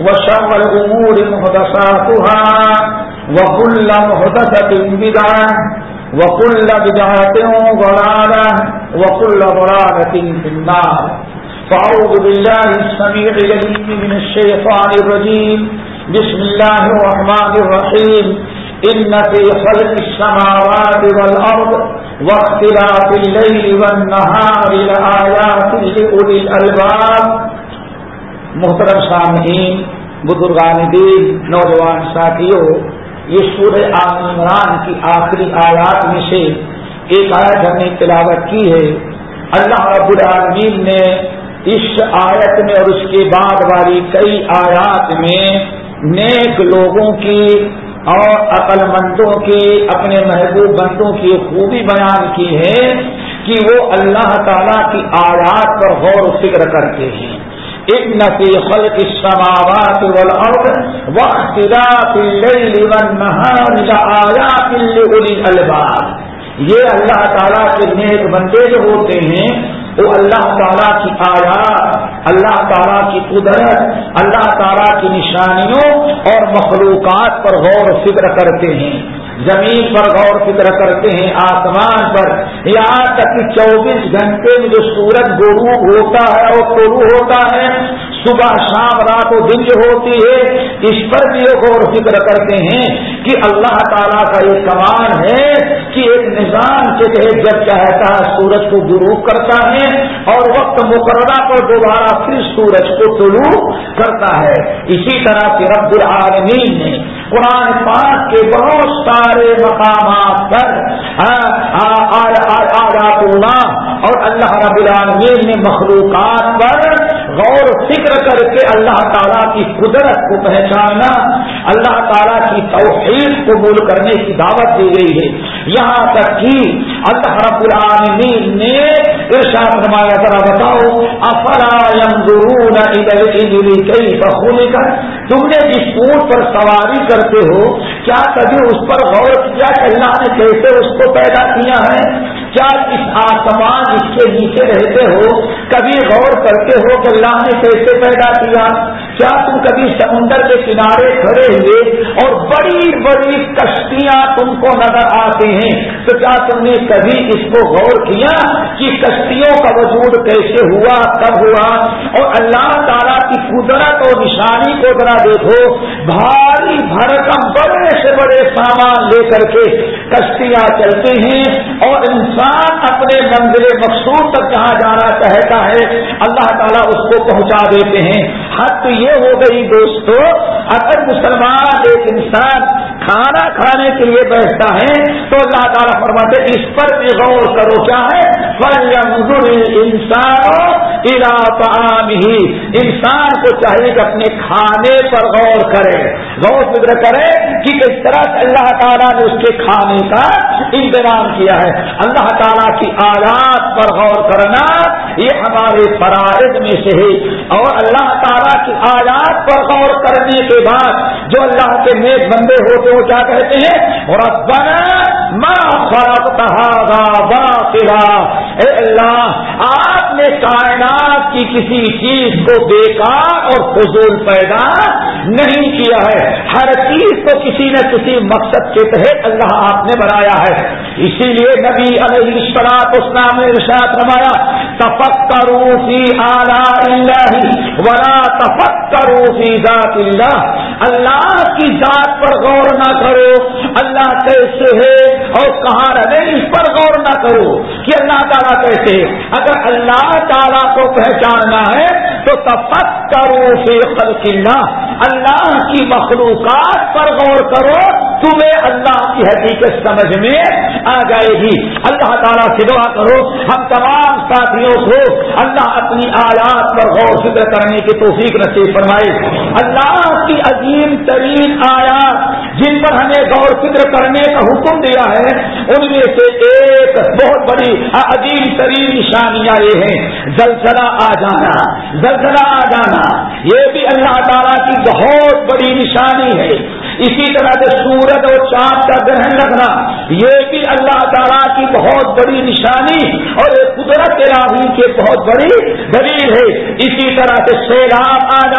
وشر الأمور مهدساتها وكل مهدسة بدعة وكل بدعة ضلالة وكل ضلالة في النار. فأعوذ بالله السميع العليم من الشيطان الرجيم. بسم الله الرحمن الرحيم. إن في خلق السماوات والأرض واختلاف الليل والنهار لآيات لأولي الألباب. محترم سامعین، بزرگان دین، نوجوان ساتھیوں، یہ سورہ عمران کی آخری آیات میں سے ایک آیت ہم نے تلاوت کی ہے۔ اللہ رب العالمین نے اس آیت میں اور اس کے بعد والی کئی آیات میں نیک لوگوں کی اور عقل مندوں کی، اپنے محبوب بندوں کی خوبی بیان کی ہے کہ وہ اللہ تعالی کی آیات پر غور و فکر کرتے ہیں۔ ایک نفی خلق السماوات والارض واختلاف الليل والنهار لآيات لأولي الألباب۔ یہ اللہ تعالیٰ کے نیک بندے جو ہوتے ہیں، وہ اللہ تعالیٰ کی آیات، اللہ تعالیٰ کی قدرت، اللہ تعالیٰ کی نشانیوں اور مخلوقات پر غور و فکر کرتے ہیں۔ زمین پر غور فکر کرتے ہیں، آسمان پر۔ یہاں تک کہ چوبیس گھنٹے میں جو سورج غروب ہوتا ہے اور طلوع ہوتا ہے۔ صبح شام رات و دن جو ہوتی ہے اس پر بھی یہ غور فکر کرتے ہیں کہ اللہ تعالیٰ کا یہ کمان ہے کہ ایک نظام کے تحت جب چاہتا ہے سورج کو غروب کرتا ہے اور وقت مقررہ پر دوبارہ پھر سورج کو طلوع کرتا ہے اسی طرح سے رب العالمین نے قرآن پاک کے بہت سارے مقامات پر آیات اللہ اور اللہ رب العالمین نے مخلوقات پر غور فکر کر کے اللہ تعالیٰ کی قدرت کو پہچاننا، اللہ تعالیٰ کی توحید قبول کرنے کی دعوت دی گئی ہے۔ یہاں تک کہ اللہ رب العالمین نے ارشاد فرمایا، ذرا بتاؤ، افلا ينظرون الى الابل كيف خلقت تم نے جس اونٹ پر سواری کرتے ہو، کیا کبھی اس پر غور کیا کہ اللہ نے کیسے اس کو پیدا کیا ہے؟ کیا اس آسمان اس کے نیچے رہتے ہو، کبھی غور کرتے ہو کہ اللہ نے کیسے پیدا کیا۔ کیا تم کبھی سمندر کے کنارے کھڑے ہوئے اور بڑی بڑی کشتیاں تم کو نظر آتے ہیں؟ تو کیا تم نے کبھی اس کو غور کیا کہ کشتیوں کا وجود کیسے ہوا، کب ہوا؟ اور اللہ تعالیٰ کی قدرت اور نشانی کو ذرا دیکھو۔ بھاری بھرکم بڑے سے بڑے سامان لے کر کے کشتیاں چلتے ہیں اور انسان اپنے منزل مقصود تک جہاں جانا چاہتا ہے، اللہ تعالیٰ اس کو پہنچا دیتے ہیں۔ حد یہ ہو گئی دوستو، اگر مسلمان ایک انسان کھانا کھانے کے لیے بیٹھتا ہے، تو اللہ تعالیٰ فرماتے اس پر بھی غور کرو، کیا ہے؟ انسان ہی انسان کو چاہیے کہ اپنے کھانے پر غور کرے۔ غور فکر کرے کہ کس طرح سے اللہ تعالیٰ نے اس کے کھانے کا انتظام کیا ہے۔ اللہ تعالیٰ کی آیات پر غور کرنا، یہ ہمارے فرائض میں سے ہے۔ اور اللہ تعالیٰ کی آیات پر غور کرنے کے بعد جو اللہ کے نیک بندے ہوتے وہ کیا کہتے ہیں؟ ربنا ما خلقت هذا باطلا۔ اے اللہ، آپ نے کائنات کی کسی چیز کو بیکار اور فضول پیدا نہیں کیا ہے۔ ہر چیز کو کسی نہ کسی مقصد کے تحت اللہ آپ نے بنایا ہے۔ اسی لیے نبی علیہ السلام اسلام ارشاد روایا تفک کرو فی اللہ ورا تفک کرو فی ذات اللہ اللہ کی ذات پر غور نہ کرو۔ اللہ کیسے ہے اور کہاں رہے؟ اس پر غور نہ کرو کہ اللہ تعالیٰ کیسے اگر اللہ تعالیٰ کو پہچاننا ہے تو تفک کرو فی خلق اللہ۔ اللہ کی مخلوقات پر غور کرو، تمہیں اللہ کی حقیقت سمجھ میں آ جائے گی۔ اللہ تعالیٰ سے دعا کرو۔ ہم تمام ساتھیوں کو اللہ اپنی آیات پر غور فکر کرنے کی توفیق نصیب فرمائے۔ اللہ کی عظیم ترین آیات جن پر ہمیں غور فکر کرنے کا حکم دیا ہے، ان میں سے ایک بہت بڑی عظیم ترین نشانیاں یہ ہیں، زلزلہ آ جانا، زلزلہ آ جانا۔ یہ بھی اللہ تعالیٰ کی بہت بڑی نشانی ہے۔ اسی طرح سے سورج اور چاند کا گرہن لگنا یہ بھی اللہ تعالیٰ کی بہت بڑی نشانی اور ایک قدرت الہی کی بہت بڑی دلیل ہے۔ اسی طرح سے سیلاب آ جانا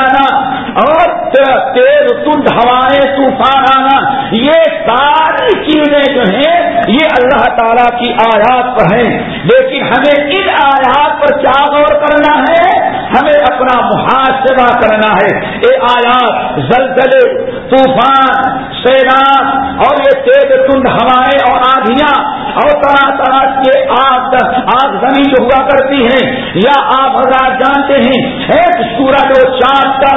تیز تند ہوائیں طوفان آنا، یہ ساری چیزیں جو ہیں، یہ اللہ تعالیٰ کی آیات پر ہیں۔ لیکن ہمیں ان آیات پر کیا غور کرنا ہے؟ ہمیں اپنا محاسبہ کرنا ہے۔ یہ آیات، زلزلے، طوفان، سیلاب اور یہ تیز تند ہوائیں اور آدھیاں اور طرح طرح کے آگ آگ زمین جو ہوا کرتی ہیں، یا آپ حضرات جانتے ہیں، ایک سورج اور چاند کا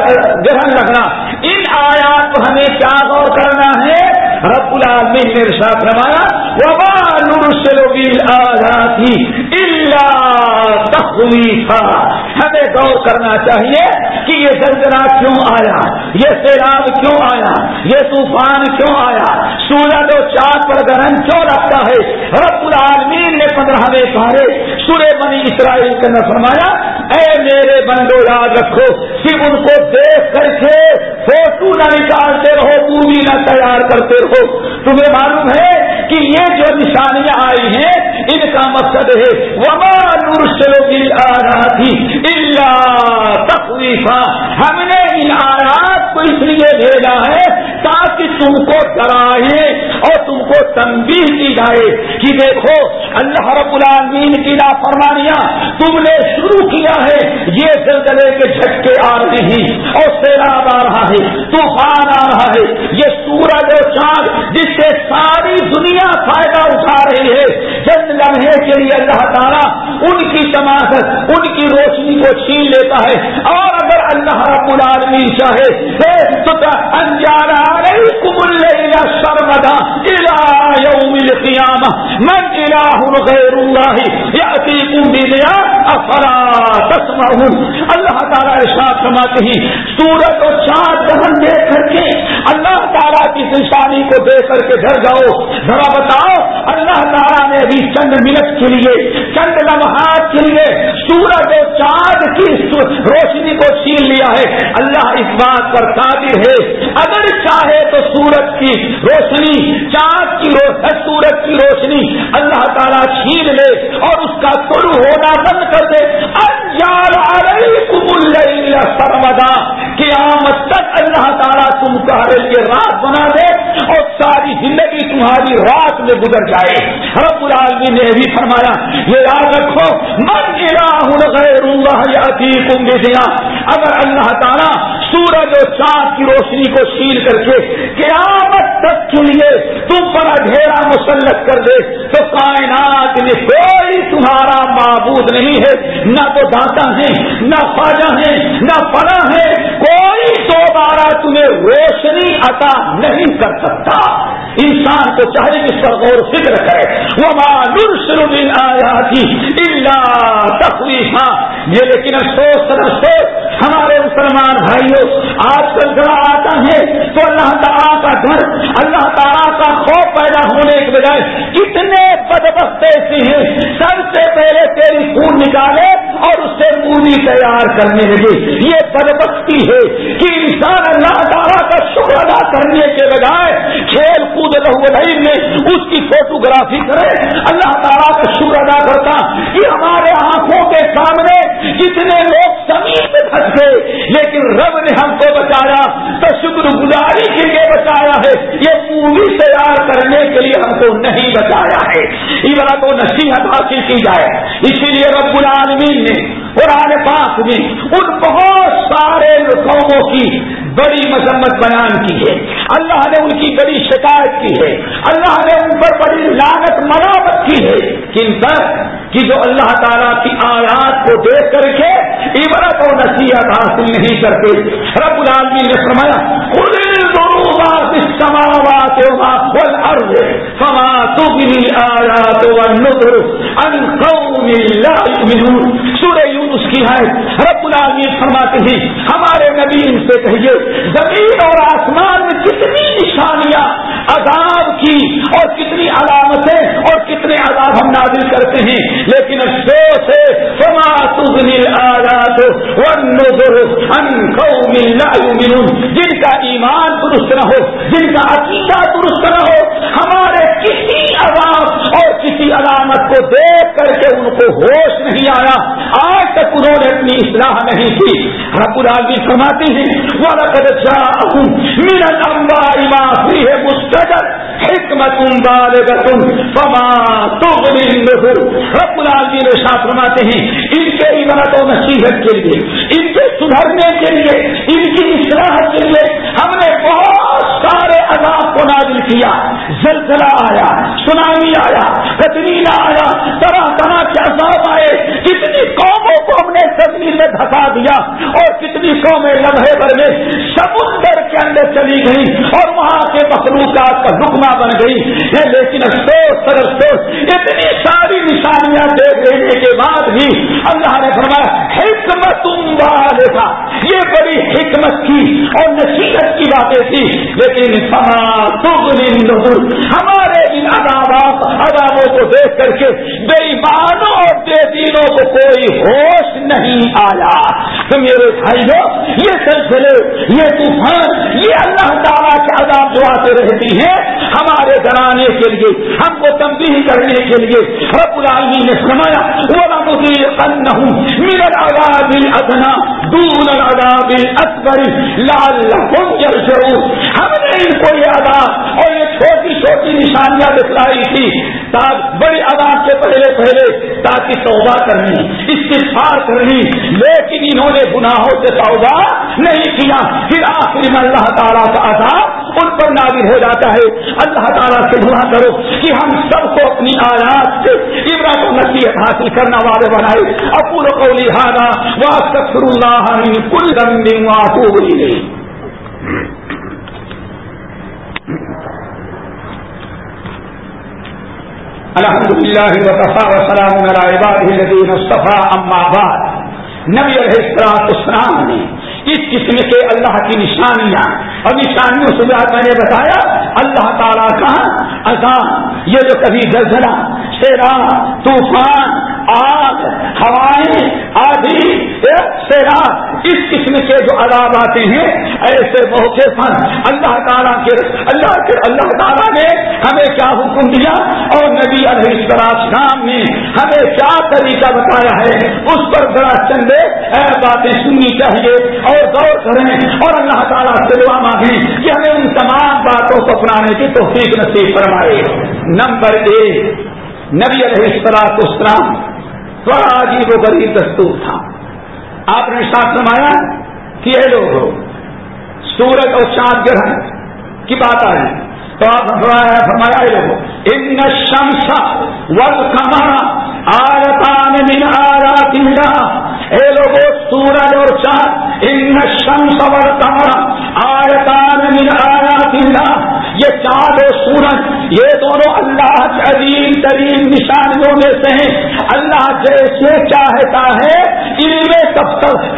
گرہن لگنا ان آیات کو ہمیں کیا غور کرنا ہے؟ رب العالمین نے ساتھ روایا وبا نرسل بالآیات الا تخویفا ہمیں غور کرنا چاہیے کہ یہ زلزلہ کیوں آیا؟ یہ سیلاب کیوں آیا؟ یہ طوفان کیوں آیا؟ سورج و چاند پر گرہن کیوں رکھتا ہے؟ رب العالمین نے پندرہ پارے سورے بنی اسرائیل کے نہ فرمایا اے میرے بندو، یاد رکھو صرف ان کو دیکھ کر کے فوٹو نہ نکالتے رہو پوری نہ تیار کرتے رہو۔ تمہیں معلوم ہے کہ یہ جو نشانیاں آئی ہیں، ان کا مقصد ہے، وما نرسلو کی آ تھی اللہ تخلیفہ ہم نے ان آ رہا اس لیے بھیجا ہے تاکہ تم کو ڈرائے اور تم کو تنبیہ کی جائے کہ دیکھو، اللہ رب العالمین کی نافرمانیاں تم نے شروع کیا ہے، یہ زلزلے کے جھٹکے آ رہے ہیں اور سیلاب آ رہا ہے، طوفان آ رہا ہے۔ یہ سورج اور چاند جس سے ساری دنیا فائدہ اٹھا رہی ہے چند لمحے کے لیے اللہ تعالیٰ ان کی تماثر ان کی روشنی کو چھین لیتا ہے۔ اور اگر اللہ رب العالمین چاہے تو سرمدا الى یوم القیامہ من الہ غیر اللہ یأتیکم بلیا افرا تسمعون اللہ تعالیٰ ارشاد فرماتے ہیں سورج اور چاند دہن دیکھ کر کے اللہ تعالیٰ کی نشانی کو دیکھ کر کے گھر جاؤ، ذرا بتاؤ، اللہ تعالیٰ نے ابھی چند منٹ کے لیے چند لمحات کے لیے سورج اور چاند کی روشنی کو چھین لیا ہے۔ اللہ اس بات پر قادر ہے۔ اگر چاہے تو سورج کی روشنی، چاند کی سورج کی روشنی اللہ تعالیٰ چھین لے اور اس کا شروع ہونا بند کر دے۔ سرمدا قیامت تک اللہ تعالیٰ تمہارے لیے رات بنا دے اور ساری زندگی تمہاری رات میں گزر جائے۔ رب العالمین نے بھی فرمایا، یہ یاد رکھو، من غیر اللہ تم دیا اگر اللہ تعالیٰ سورج اور چاند کی روشنی کو سیل کر کے قیامت تک کے لیے تم پر اندھیرا مسلط کر دے، تو کائنات میں کوئی تمہارا معبود نہیں ہے۔ نہ تو داتا ہے نہ خواجہ ہے نہ پڑا ہے کوئی دوبارہ تمہیں روشنی عطا نہیں کر سکتا۔ انسان کو چاہے اس پر غور فکر کرے۔ وہ معلوم شروع آیا تھی اللہ تخلیفہ یہ لیکن افسوس، سر افسوس، ہمارے مسلمان بھائیوں آج کل گڑا آتا ہے تو اللہ تعالیٰ کا گھر اللہ تعالیٰ کا خوف پیدا ہونے کے بجائے کتنے بدبخت ایسے ہیں، سب سے پہلے تیری خون نکالے اور اس سے پوری تیار کرنے لگے۔ یہ بدبختی ہے کہ انسان اللہ تعالیٰ کا شکر ادا کرنے کے بجائے کھیل کود رہی میں اس کی فوٹوگرافی کرے۔ اللہ تعالیٰ کا شکر ادا کرتا کہ ہمارے آنکھوں کے سامنے جتنے لوگ زمین میں پھنس گئے لیکن رب نے ہم کو بچایا تو شکر گزاری کے لیے بچایا ہے۔ یہ مووی تیار کرنے کے لیے ہم کو نہیں بچایا ہے۔ یہ تو نصیحت حاصل کی جائے۔ اسی لیے رب العالمین نے قرآن پاک میں ان بہت سارے قوموں کی بڑی مذمت بیان کی ہے۔ اللہ نے ان کی بڑی شکایت کی ہے۔ اللہ نے ان پر بڑی لاگت مرامت کی ہے۔ کن پر؟ کہ جو اللہ تعالیٰ کی آیات کو دیکھ کر کے عبرت و نصیحت حاصل نہیں کرتے۔ رب العالمین نے فرمایا السماوات والارض فما تغني آيات والنذر عن قوم لا يؤمنون. سورہ یونس کی ہے، رب العالمین فرماتے ہیں، ہمارے نبی ان سے کہیے، زمین اور آسمان میں کتنی نشانیاں عذاب کی اور کتنی علامتیں اور کتنے عذاب ہم نازل کرتے ہیں لیکن افسوس ہے فما تغني الآيات والنذر عن قوم لا يؤمنون جن کا ایمان درست نہ ہو، جن کا عقیدہ درست نہ ہو، ہمارے کسی عذاب اور کسی علامت کو دیکھ کر کے ان کو ہوش نہیں آیا۔ آج تک انہوں نے اپنی اصلاح نہیں کی۔ رب العالمین فرماتے ہیں، وَلَقَدْ جَاءَهُمْ مِنَ الْأَنْبَاءِ مَا حکمت فما تغنی النذر رب العالمین ارشاد فرماتے ہیں، ان کے عبادت و نصیحت کے لیے، ان کے سدھرنے کے لیے، ان کی اصلاح کے لیے ہم نے بہت سارے عذاب کو نازل کیا۔ زلزلہ آیا سنامی آیا کترینا آیا، طرح طرح کے عذاب آئے کتنی قوموں کو ہم نے زمین میں دھکا دیا اور کتنی قومیں لمحے بھر میں سمندر کے اندر چلی گئی اور وہاں کے مخلوقات کا حکمہ بن گئی۔ ہے لیکن افسوس، سر افسوس، اتنی ساری نشانیاں دیکھ لینے کے بعد بھی اللہ نے فرمایا حکمت تھا یہ بڑی حکمت کی اور نصیحت کی باتیں تھی لیکن ہمارے ان عذابات عذابوں کو دیکھ کر کے بے ایمانوں اور بے دینوں کو کوئی ہوش نہیں آیا۔ تو میرے بھائیوں یہ سلسلے، یہ طوفان، یہ اللہ تعالیٰ کے عذاب جو آتے رہتی ہیں۔ ہمارے ڈرانے کے لیے، ہم کو تبدیل کرنے کے لیے رب العالمین نے سمایا وہ میرا آزاد ادنا دون العذاب الاکبر لعلهم يرجعون۔ ہم نے ان کو یہ آداب اور یہ چھوٹی چھوٹی نشانیاں دکھلائی تھی بڑی آداب سے پہلے پہلے تاکہ توبہ کرنی استفار کرنی۔ لیکن انہوں نے گناہوں سے توبہ نہیں کیا۔ پھر آخر میں اللہ تعالیٰ کا عذاب ان پر نازل ہو جاتا ہے۔ اللہ تعالیٰ سے دعا کرو کہ ہم سب کو اپنی آیات سے عبرت و نصیحت حاصل کرنا والے بنائے۔ اپور کو لہٰذا واسطر اللہ کل رنگ واتوب الحمد للہ وطفا وسلام عباد الدین صفا اما بعد۔ نبی علیہ السلام نے اس قسم کے اللہ کی نشانیاں اور نشانیوں سے میں نے بتایا، اللہ تعالیٰ کا اذان یہ جو کبھی گزرا شیرا طوفان، آگ، ہوائیں، آدھی سیرا اس قسم کے جو عذاب آتے ہیں، ایسے موقع پر اللہ تعالیٰ کے اللہ کے اللہ تعالیٰ نے ہمیں کیا حکم دیا؟ اور نبی علیہ السلام نے ہمیں کیا طریقہ بتایا ہے؟ اس پر ذرا چندے باتیں سننی چاہیے اور غور کریں۔ اور اللہ تعالیٰ سے دعا مانگیں کہ ہمیں ان تمام باتوں کو اپنانے کی توفیق نصیب فرمائے۔ نمبر ایک نبی علیہ السلاط اسلام بڑا عجیب و غریب دستور تھا۔ آپ نے ساتھ سمایا کہ یہ لوگ سورج اور چاند گرہن کی بات آئی تو آپ فرمایا لوگ ان شمسا ول کمانا آرتان من آرات اے لوگوں سورج اور چاند، ان شمس ول کمانا آرتان من آرات یہ چاند و سورج، یہ دونوں اللہ کے عظیم ترین نشانیوں میں سے ہیں۔ اللہ جیسے چاہتا ہے ان میں تصرف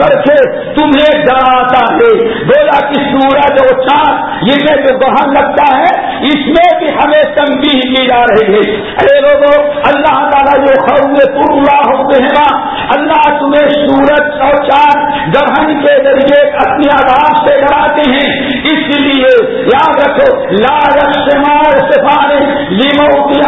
کر کے تمہیں ڈراتا ہے۔ بولا کہ سورج اور چاند، یہ میں جو گہن لگتا ہے، اس میں بھی ہمیں تنگی کی جا رہی ہے۔ ارے لوگوں اللہ تعالیٰ جو خروے پورا ہوتے ہیں نا، اللہ تمہیں سورج اور چاند، گرہن کے ذریعے اپنی آداب سے ڈراتے ہیں۔ اس لیے یاد رکھو۔ لال سمار سفارے لیمو کی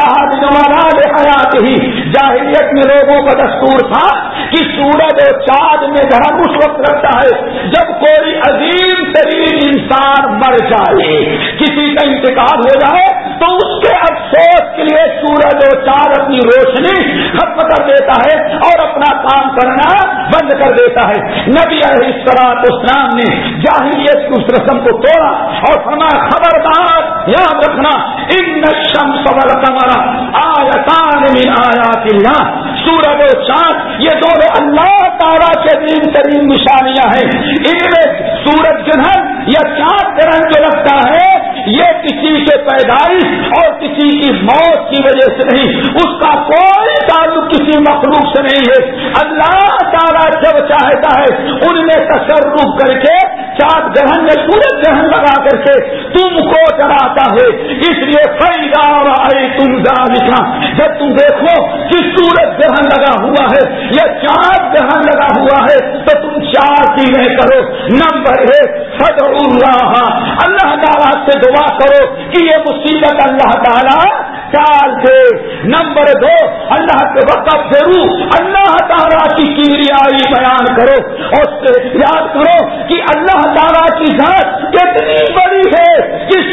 حیات ہی۔ جاہریت میں لوگوں کا دستور تھا کہ سورج اور چاند میں دھرم اس وقت رکھتا ہے جب کوئی عظیم ترین انسان مر جائے۔ کسی کا انتقال ہو جائے تو اس کے افسوس کے لیے سورج اور چاند اپنی روشنی ختم کر دیتا ہے اور اپنا کام کرنا بند کر دیتا ہے۔ نبی علیہ السلام اسلام نے جاہلیت کی اس رسم کو توڑا اور فرمایا، خبردار، یاد رکھنا، ان نشم سبر کمرا آیتان من آیات اللہ۔ سورج و چاند، یہ دونوں اللہ تعالیٰ کے دین ترین نشانیاں ہیں۔ ان میں سورج گرہن یا چاند گرہن جو لگتا ہے یہ کسی کے پیدائش اور کسی کی موت کی وجہ سے نہیں، اس کا کوئی تعلق کسی مخلوق سے نہیں ہے۔ اللہ تعالیٰ جب چاہتا ہے، ان میں تصرف کر کے چاند گرہن میں سورج گرہن لگا کر کے تم کو ڈراتا ہے۔ اس لیے فیدا آئی تم لکھا جب تم دیکھو کہ سورج گرہن لگا ہوا ہے یا چاند گرہن لگا ہوا ہے، تو تم چار چیزیں کرو۔ نمبر ایک فد اللہ اللہ تعالیٰ سے دعا کرو کہ یہ مصیبت اللہ تعالیٰ چال سے۔ نمبر دو، اللہ کے وقت روح، اللہ تعالیٰ کی کیریائی بیان کرو۔ اور یاد کرو کہ اللہ تعالیٰ کی ذات کتنی بڑی ہے۔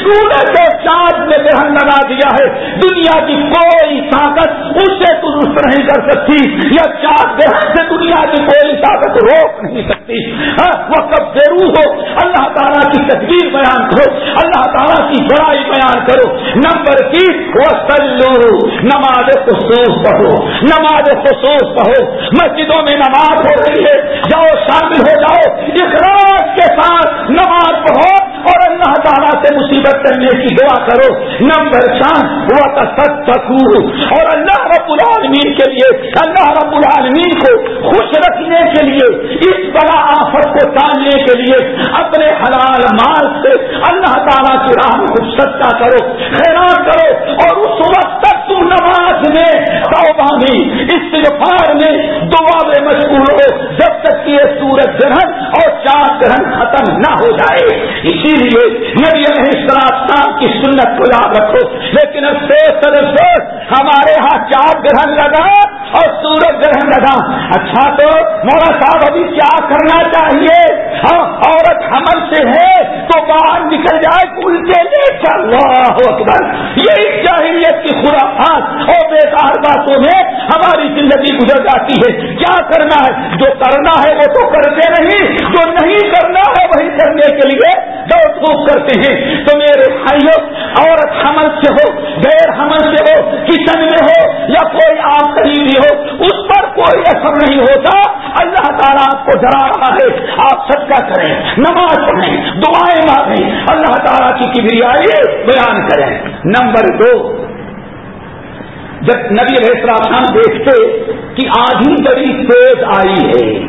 کہ چاند میں دہن لگا دیا ہے۔ دنیا کی کوئی طاقت اسے درست نہیں کر سکتی۔ یا چاند دہن سے دنیا کی کوئی طاقت روک نہیں سکتی۔ ہاں، وہ کب ضرور ہو۔ اللہ تعالیٰ کی تدبیر بیان کرو۔ اللہ تعالیٰ کی بڑائی بیان کرو۔ نمبر تین وہ سلو نماز خصوص پڑھو۔ نماز خصوص پڑھو۔ مسجدوں میں نماز ہو رہی ہے۔ جاؤ، شامل ہو جاؤ۔ اخراج کے ساتھ نماز پڑھو۔ اور اللہ تعالیٰ سے مصیبت کرنے کی دعا کرو۔ نمبر چار وہ سکو اور اللہ رب العالمین کے لیے، اللہ رب العالمین کو خوش رکھنے کے لیے، اس بڑا آفت کو ٹالنے کے لیے اپنے حلال مال سے اللہ تعالیٰ کی راہ کو سچا کرو، خیرات کرو۔ اور اس وقت تک تم نماز میں توبہ میں، استغفار میں، دعا میں مشغول ہو جب یہ سورج گرہن اور چاند گرہن ختم نہ ہو جائے۔ اسی لیے نبی علیہ السلام کی سنت کو یاد رکھو، لیکن افسوس افسوس، ہمارے ہاں چار گرہن لگا اور سورج گرہن لگا۔ اچھا تو مولا صاحب ابھی کیا کرنا چاہیے؟ ہاں عورت حمل سے ہے تو باہر نکل جائے پل کے لیے۔ اللہ اکبر، یہی جاہلیت کی خرافات اور بیکار باتوں میں ہماری زندگی گزر جاتی ہے۔ کیا کرنا ہے؟ جو کرنا ہے وہ تو کرتے نہیں، جو نہیں کرنا ہے وہی کرنے کے لیے دوڑ دھوپ کرتے ہیں۔ تو میرے بھائیوں، عورت حمل سے ہو، غیر حمل سے ہو، کچن میں ہو یا کوئی آپ قریبی ہو، اس پر کوئی اثر نہیں ہوتا۔ اللہ تعالیٰ آپ کو ڈرا رہا ہے۔ آپ سب کا کریں، نماز پڑھیں، دعائیں مانگیں۔ اللہ تعالیٰ کی کبریائی بیان کریں۔ نمبر دو، جب نبی السلام دیکھتے کہ آدھی بڑی تیز آئی ہے،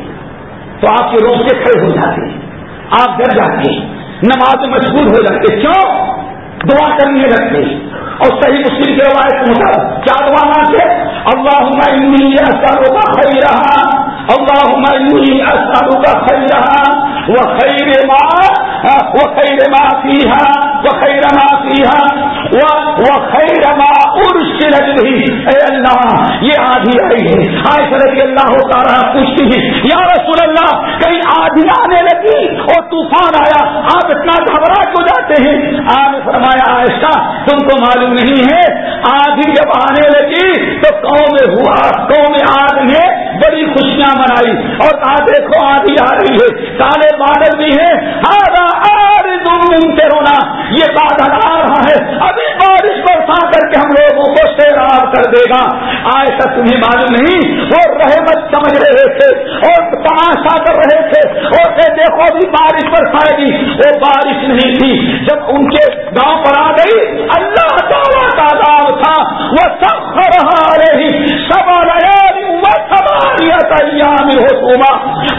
تو آپ کے روز سے کھڑے ہو جاتے آپ ڈر جاتے نماز مشغول ہو جاتے کیوں؟ دعا کرنے لگتے اور صحیح مسلم کے روایت کے مطابق کیا دعا مانگتے اللہ اثروں کا خریدا اللہ اللہ اثروں کا خریدا وہ خیر ماں وہ خیر ماں فیحا وہ خیر ماں فیحا وہ خیر ماں ارشد بھی اے اللہ، یہ آدھی آئی ہے. آئے رضی اللہ ہوتا رہا پوچھتی ہے، یا رسول اللہ، کہیں آدھی آنے لگی اور طوفان آیا، آپ اتنا گھبرا کیوں جاتے ہیں؟ آپ نے فرمایا، عائشہ، تم کو معلوم نہیں ہے، آدھی جب آنے لگی تو قوم ہوا، قوم آگ نے بڑی خوشیاں منائی، اور کہا، دیکھو، آدھی آ رہی ہے، کالے بادل بھی ہیں آدھا آر رونا یہ بادل آ رہا ہے۔ ابھی بارش برسا کر کے ہم لوگوں کو سیراب کر دے گا۔ آئے تک تمہیں معلوم نہیں، وہ رحمت سمجھ رہے تھے۔ اور تماشا کر رہے تھے۔ اور دیکھو ابھی بارش برسائے گی۔ وہ بارش نہیں تھی۔ جب ان کے گاؤں پر آ گئی، اللہ تعالیٰ وہ سب رہے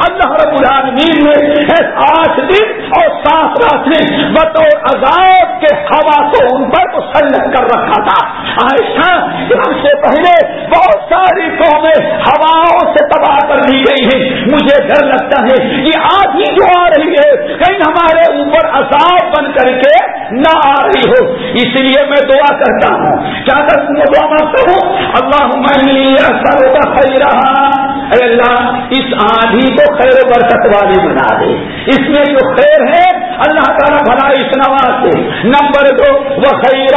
اللہ رب العالمین نے آٹھ دن اور سات راتیں بطور عذاب کے ہوا کو ان پر مسلط کر رکھا تھا۔ عائشہ ہم سے پہلے بہت ساری قومیں ہواؤں سے تباہ کر دی گئی ہیں، مجھے ڈر لگتا ہے یہ آج ہی جو آ رہی ہے، کہیں ہمارے اوپر عذاب بن کر کے نہ آ رہی ہو۔ اس لیے میں دعا کرتا ہوں کیا کروں دعا مانگتا اللہ اثر کا خی رہا اللہ، اس آندھی کو خیر برکت والی بنا دے۔ اس میں جو خیر ہے اللہ تعالیٰ بھلا اس نواز سے نمبر دو وہ خیر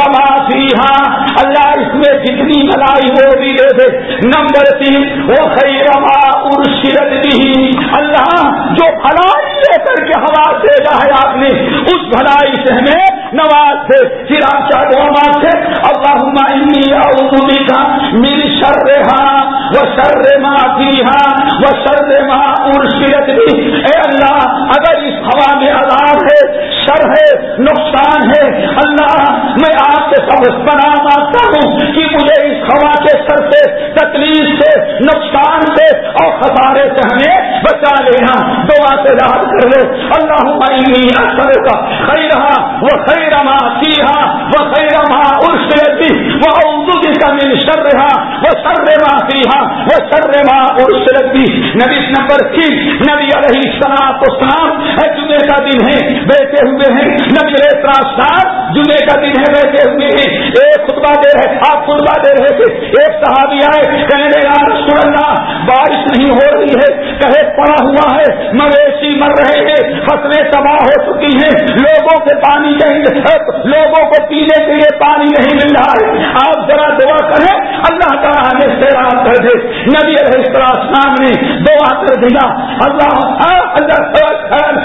ہاں اللہ اس میں جتنی بھلائی وہ بھی دے دے۔ نمبر تین وہ خیر ارشد بھی اللہ جو بھلائی لے کر کے ہوا دے ہے آپ نے، اس بھلائی سے ہمیں نواز سے پھر آپ چاہ دو نماز سے۔ اللہ کا میری شر رہا وہ شر معافی ہاں وہ شر ماں ارشد بھی اے اللہ، اگر اس ہوا میں عذاب ہے شر ہے، نقصان ہے. اللہ، میں آپ سے سب بنا مانگتا ہوں کہ مجھے اس ہوا کے سر سے تکلیف سے، نقصان سے اور خسارے سے ہمیں بچا لینا. دعا سے یاد کر لے اللہ اثر کا خیرہ وہ خیرما ہاں وہ خیرما ارشی وہ اردو کا من شر رہا وہ سر ما سیاح وہ سر ما ارشی نبی نمبر تین نبی علیہ السلام کو سلام جمعے کا دن ہے، بیٹھے ہوئے ہیں۔ نبی صاحب جمعے کا دن ہے، بیٹھے ہوئے ہیں۔ ایک خطبہ دے رہے، آپ خطبہ دے رہے تھے۔ ایک صحابی آئے، کہنے لگا رسول اللہ بارش نہیں ہو رہی ہے۔ کہے، پڑا ہوا ہے، مویشی مر رہے ہیں۔ فصلیں تباہ ہو چکی ہیں۔ لوگوں کے پانی نہیں لوگوں کو پینے کے لیے پانی نہیں مل رہا ہے، آپ ذرا دعا کریں، اللہ تعالیٰ نے سیراب کر دے۔ نبی علیہ السلام نے دعا کر دیا۔ اللہ ہاں، اللہ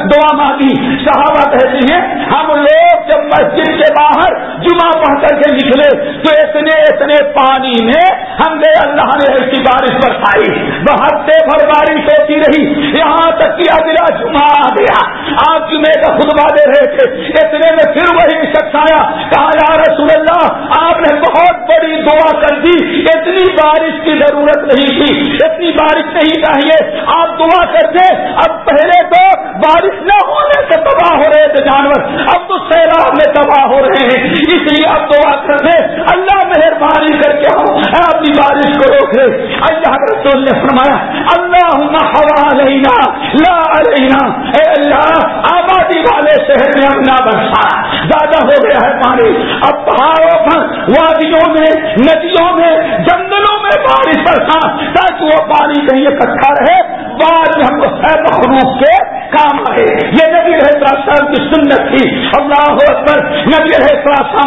دعا مانگی۔ صحابہ کہتی ہیں، ہم لوگ جب مسجد کے باہر جمعہ پڑھ کر کے نکلے، تو اتنے اتنے پانی میں ہم نے اللہ نے ایسی بارش برسائی۔ ہفتے بھر بارش ہوتی رہی۔ یہاں تک کہ اگلا جمعہ آ گیا۔ آپ جمعے کا خطبہ دے رہے تھے۔ اتنے میں پھر وہی شخص آیا، کہا، یا رسول اللہ، آپ نے بہت بڑی دعا کر دی، اتنی بارش کی ضرورت نہیں تھی، اتنی بارش نہیں چاہیے۔ آپ دعا کرتے، اب پہلے تو بارش نہ ہونے سے تباہ ہو رہے تھے جانور، اب تو سیلاب میں تباہ ہو رہے ہیں۔ اس لیے اب دعا کرتے، اللہ مہربانی کر کے ہم اپنی بارش کو روک لے۔ اللہ رسول نے فرمایا اللہ ہوا لینا لا علینا۔ اے اللہ، آبادی والے شہر میں اپنا برسا زیادہ ہو گیا ہے پانی۔ اب پہاڑوں پر، وادیوں میں، ندیوں میں، جنگلوں میں بارش برسا۔ تاکہ وہ پانی کہیں اکٹھا رہے، بعد میں ہم کو مخلوق کے کام آئے۔ یہ نبی رہے کی سنت تھی۔ اللہ اکبر، نبی رہے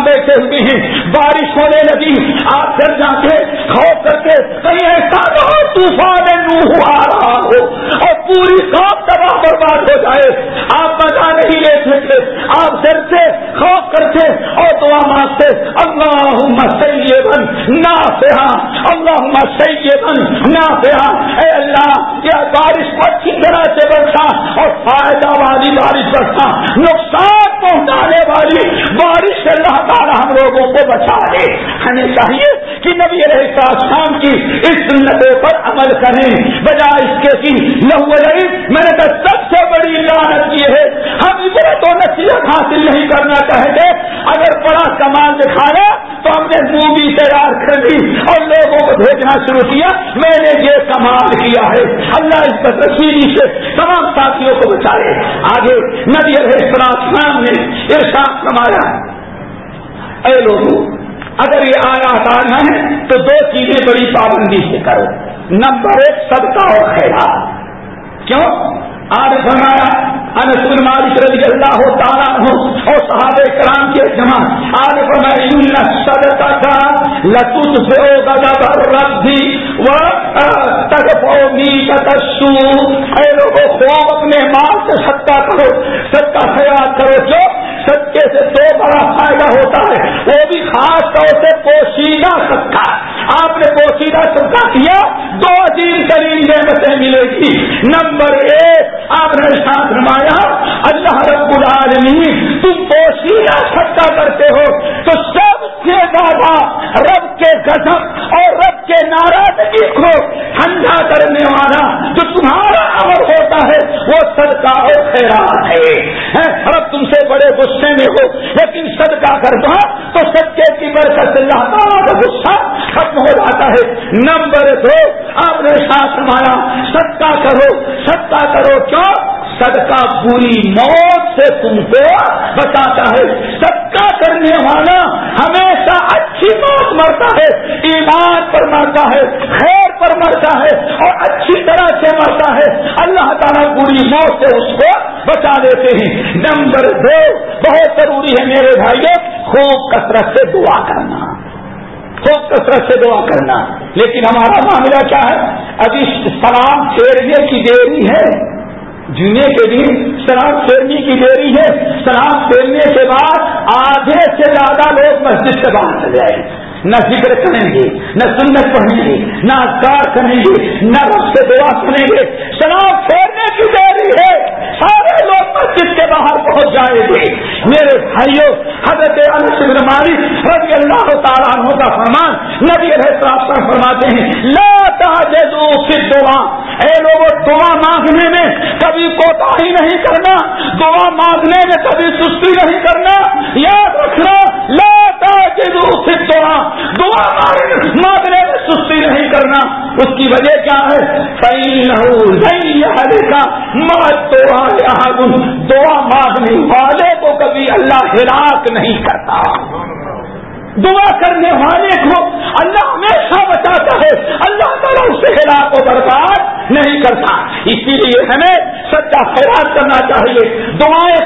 بیٹھے ہوئے ہیں۔ بارش ہونے لگی۔ آپ ڈر جا کے خوف کر کے کہیں ایسا نہ ہو، طوفان نوح آ رہا ہو اور پوری سب تباہ برباد ہو جائے۔ آپ مزہ نہیں لیتے تھے۔ آپ ڈر سے خوف کرتے اور دعا مانگتے اللہ سیبن نہ اللہ سیبن نہ اے اللہ، یہ بارش کو اچھی طرح سے برسا اور فائدہ والی بارش برسا۔ نقصان پہنچانے والی بارش سے اللہ تعالیٰ ہم لوگوں کو بچا دے۔ ہمیں چاہیے کہ نبی علیہ السلام کی اس سنتوں پر عمل کریں۔ بجائے اس کے کی لہو رہی میں نے کہا سب سے بڑی لانت یہ ہے، ہم ادھر تو نصیحت حاصل نہیں کرنا چاہتے۔ اگر بڑا کمال دکھایا تو ہم نے مووی تیار کر دی اور لوگوں کو بھیجنا شروع کیا۔ میں نے یہ کمال کیا ہے۔ اللہ اس تصویری سے تمام ساتھیوں کو بچائے۔ آگے ندی السلام نے ارشاد فرمایا اے لوگوں، اگر یہ آیا آنا ہے تو دو چیزیں بڑی پابندی سے کرو۔ نمبر ایک، صدقہ اور خیرات۔ کیوں؟ آج فرمایا انس بن مالک رضی اللہ تعالیٰ ہو اور صحابہ کرام کے جمع آج فرمایا صدقہ کا لطف سے رب بھی وہ تک پومی اے لوگوں خوب اپنے مال سے صدقہ کرو، صدقہ خیال کرو، جو سچے سے دو بڑا فائدہ ہوتا ہے۔ وہ بھی خاص طور سے پوشیدہ سکا آپ نے پوشیدہ سکا کیا، دو عظیم ترین نعمتیں ملے گی۔ نمبر ایک، آپ نے ساتھ نمایا اللہ رب العالمین، تم پوشیدہ سکا کرتے ہو تو سب سے زیادہ رب کے گزب اور رب کے ناراضگی کو ٹھنڈا کرنے والا جو تمہارا امر ہوتا ہے وہ صدقہ اور خیرات ہے۔ ہاں، رب تم سے بڑے غصے میں ہو، لیکن صدقہ کر دو تو سچے کی برکت اللہ تعالیٰ کا غصہ ختم ہو جاتا ہے۔ نمبر دو، آپ نے ساتھ مانا صدقہ کرو صدقہ کرو کیوں؟ صدقہ پوری موت سے تم کو بچاتا ہے۔ صدقہ کرنے والا ہمیشہ اچھی موت مرتا ہے، ایمان پر مرتا ہے، خیر پر مرتا ہے اور اچھی طرح سے مرتا ہے۔ اللہ تعالیٰ پوری موت سے اس کو بچا دیتے ہیں۔ نمبر دو، بہت ضروری ہے میرے بھائی خوب کثرت سے دعا کرنا۔ خوب کثرت سے دعا کرنا۔ لیکن ہمارا معاملہ کیا ہے؟ ابھی سلام پھیرنے کی دیری ہے۔ جمعے کے دن شراب پھیرنے کی دیری ہے۔ شراب پھیرنے کے بعد آدھے سے زیادہ لوگ مسجد سے باہر چل جائیں۔ نہ ذکر کریں گے، نہ سنت پڑھیں گے، نہ اذکار کریں گے، نہ رب سے دعا سنیں گے۔ شراب پھیرنے کی دیری ہے۔ سارے لوگ مسجد کے باہر پہنچ جائیں گے میرے بھائیوں حضرت بن مالک رضی اللہ تعالیٰ عنہ کا فرمان نبی علیہ فرماتے ہیں، لا تاجزو فی دعا اے لوگوں دعا مانگنے میں کبھی کوتا ہی نہیں کرنا، دعا مانگنے میں کبھی سستی نہیں کرنا۔ یاد رکھنا، لا تاجزو فی دعا دعا مانگنے میں سستی نہیں کرنا۔ اس کی وجہ کیا ہے؟ دعا مانگنے والے کو کبھی اللہ ہلاک نہیں کرتا۔ دعا کرنے والے کو اللہ ہمیشہ بچاتا ہے۔ اللہ تعالیٰ اسے ہلاک و برباد نہیں کرتا۔ اسی لیے ہمیں سچا خیرات کرنا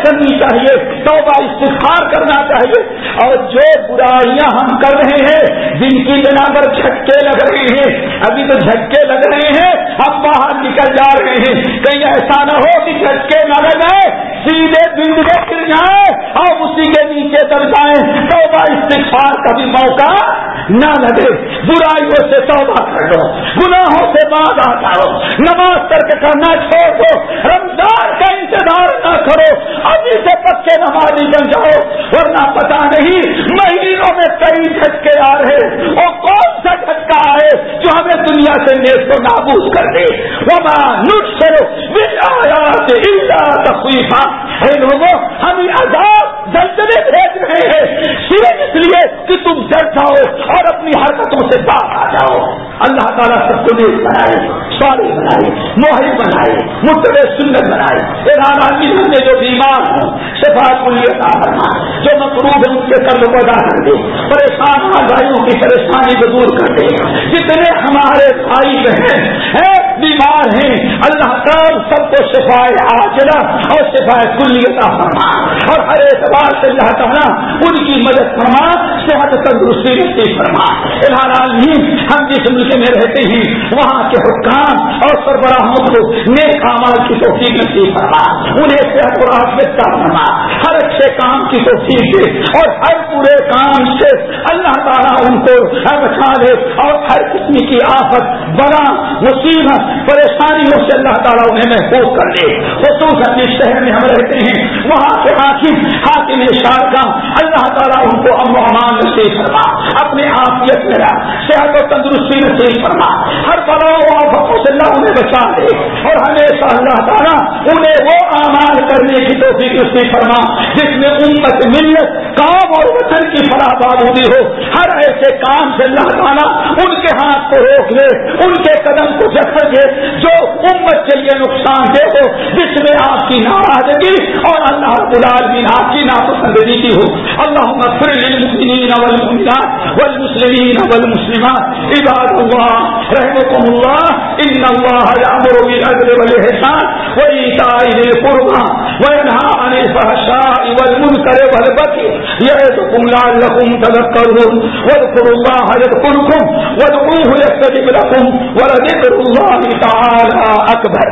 کرنی چاہیے، توبہ استفار کرنا چاہیے۔ اور جو برائیاں ہم کر رہے ہیں جن کی بنا پر جھٹکے لگ رہے ہیں۔ ابھی تو جھٹکے لگ رہے ہیں۔ اب باہر نکل جا رہے ہیں۔ کہیں ایسا نہ ہو کہ جھٹکے نہ لگائے سیدھے بند گر جائیں اور اسی کے نیچے کر جائیں توبہ استفار کا بھی موقع نہ لگے۔ برائیوں سے توبہ کر لو۔ گناہوں سے بعد آتا ہو نماز کر کے کرنا چھوڑ دو۔ رمضان کا انتظار نہ کرو۔ ابھی سے پکے نمازی بن جاؤ۔ ورنہ پتا نہیں مہینوں میں کئی جھٹکے آ رہے۔ اور کون سا جھٹکا آئے جو ہمیں دنیا سے نیز کو نابود کر دے وما نسرو تخویفہ اے لوگوں، ہم عذاب زلزلے بھیج رہے ہیں۔ صرف اس لیے کہ تم ڈر جاؤ اور اپنی حرکتوں سے باہر آ جاؤ۔ اللہ تعالیٰ سب کو نیک بنائے۔ سواری بنائے موہر بنائے متب سنت بنائے ارادہ کی نے جو بیمار ہوں شفاعت کو لیے فرما۔ جو مقروب ہے ان کے قرض کو ادا کر دے۔ پریشان بھائیوں کی پریشانی کو دور کر دے۔ جتنے ہمارے بھائی بہن ہیں، بیمار ہیں، اللہ تعالیٰ سب کو شفائے آجلا اور شفائے کلیتا فرما۔ اور ہر اعتبار سے اللہ تعالیٰ ان کی مدد فرما، صحت تندرستی نصیب فرما۔ عالمین ہم جس ملک میں رہتے ہیں، وہاں کے حکام اور سربراہوں کو نیک کامال کی توفیق نصیب فرما، انہیں صحت اور آفت کا فرما، ہر اچھے کام کی توفیق دے اور ہر پورے کام سے اللہ تعالیٰ ان کو بچا دے اور ہر قسم کی آفت بڑا مصیبت، پریشانیوں سے اللہ تعالیٰ انہیں محفوظ کر دے۔ خصوصاً جس شہر میں ہم رہتے ہیں، وہاں کے حاکم حاکم شار کا اللہ تعالیٰ ان کو امن و امان نصیب فرما۔ اپنے آفیت صحت و تندرستی نصیب فرما۔ ہر بڑا سے اللہ انہیں بچا دے اور ہمیشہ اللہ تعالیٰ انہیں وہ امان کرنے کی توفیق نصیب فرما، جس میں امت، ملت، کام اور وطن کی فلاح بادی ہو۔ ہر ایسے کام سے اللہ تعالیٰ ان کے ہاتھ کو روک لے، ان کے قدم کو جکڑ دے جو امت کے لیے نقصان دے ہو، جس میں آپ کی ناراضگی اور اللہ العالمین آپ کی ناپسندگی ہو۔ اللہ مغفر للمؤمنین والمؤمنات والمسلمین والمسلمات. عباد اللہ رحمكم الله. ان الله يأمر بالعدل والإحسان وإيتاء ذي القربى وينهى عن الفحشاء والمنكر والبغي يعظكم لعلكم تذكرون. واذكروا الله يذكركم، وادعوه يستجب لكم، ولذكر الله تعالى أكبر.